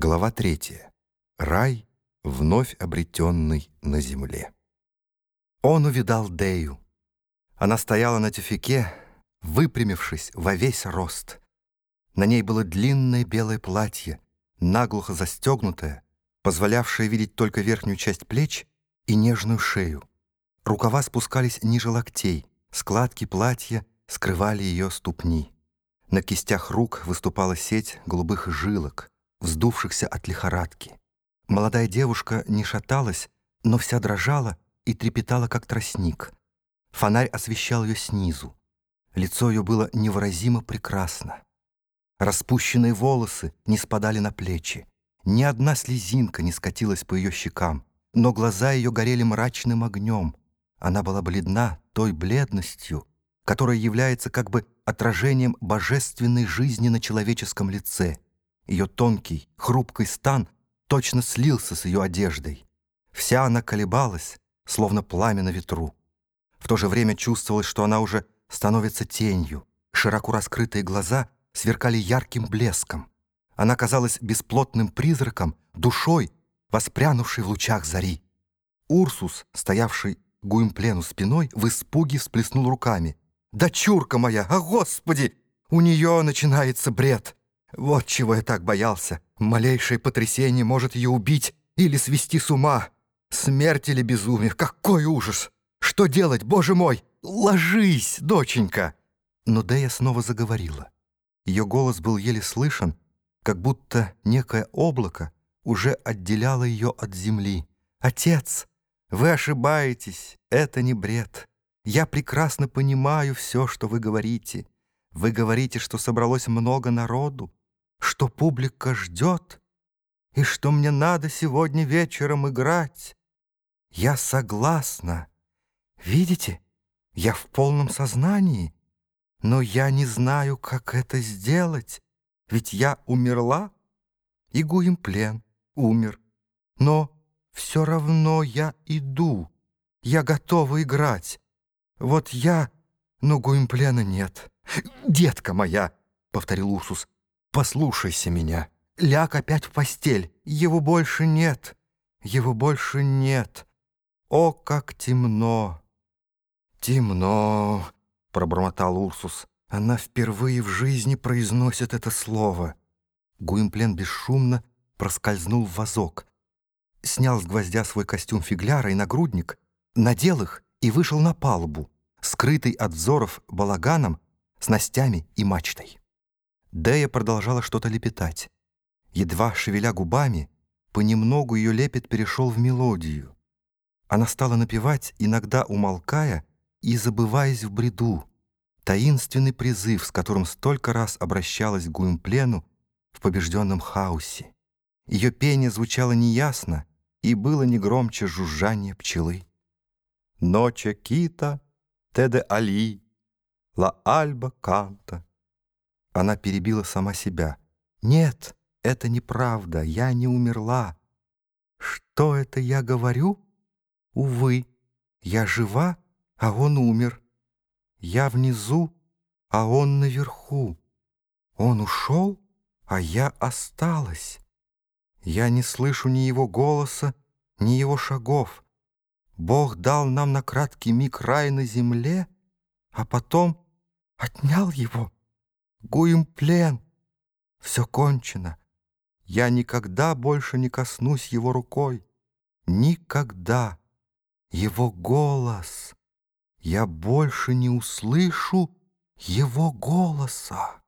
Глава третья. Рай, вновь обретенный на земле. Он увидал Дею. Она стояла на тюфике, выпрямившись во весь рост. На ней было длинное белое платье, наглухо застегнутое, позволявшее видеть только верхнюю часть плеч и нежную шею. Рукава спускались ниже локтей, складки платья скрывали ее ступни. На кистях рук выступала сеть голубых жилок, вздувшихся от лихорадки. Молодая девушка не шаталась, но вся дрожала и трепетала, как тростник. Фонарь освещал ее снизу. Лицо ее было невыразимо прекрасно. Распущенные волосы не спадали на плечи. Ни одна слезинка не скатилась по ее щекам, но глаза ее горели мрачным огнем. Она была бледна той бледностью, которая является как бы отражением божественной жизни на человеческом лице. Ее тонкий, хрупкий стан точно слился с ее одеждой. Вся она колебалась, словно пламя на ветру. В то же время чувствовалось, что она уже становится тенью. Широко раскрытые глаза сверкали ярким блеском. Она казалась бесплотным призраком, душой, воспрянувшей в лучах зари. Урсус, стоявший Гуимплену спиной, в испуге всплеснул руками — Дочурка моя, а господи! У нее начинается бред. Вот чего я так боялся. Малейшее потрясение может ее убить или свести с ума. Смерть или безумие, какой ужас! Что делать, боже мой? Ложись, доченька!» Но Дея снова заговорила. Ее голос был еле слышен, как будто некое облако уже отделяло ее от земли. «Отец, вы ошибаетесь, это не бред. Я прекрасно понимаю все, что вы говорите. Вы говорите, что собралось много народу, что публика ждет, и что мне надо сегодня вечером играть. Я согласна. Видите, я в полном сознании, но я не знаю, как это сделать, ведь я умерла, и Гуимплен умер. Но все равно я иду, я готова играть. Вот я, но Гуимплена нет. «Детка моя!» — повторил Урсус. «Послушайся меня. Ляг опять в постель. Его больше нет. Его больше нет. О, как темно!» «Темно!» — пробормотал Урсус. Она впервые в жизни произносит это слово. Гуимплен бесшумно проскользнул в вазок, снял с гвоздя свой костюм фигляра и нагрудник, надел их и вышел на палубу, скрытый от взоров балаганом, снастями и мачтой. Дея продолжала что-то лепетать. Едва шевеля губами, понемногу ее лепет перешел в мелодию. Она стала напевать, иногда умолкая и забываясь в бреду, таинственный призыв, с которым столько раз обращалась к Гуимплену в побежденном хаосе. Ее пение звучало неясно и было не громче жужжания пчелы. Ноча кита, теде али, ла альба канта. Она перебила сама себя. Нет, это неправда, я не умерла. Что это я говорю? Увы, я жива, а он умер. Я внизу, а он наверху. Он ушел, а я осталась. Я не слышу ни его голоса, ни его шагов. Бог дал нам на краткий миг рай на земле, а потом отнял его. Гуем плен. Все кончено. Я никогда больше не коснусь его рукой. Никогда. Его голос. Я больше не услышу его голоса.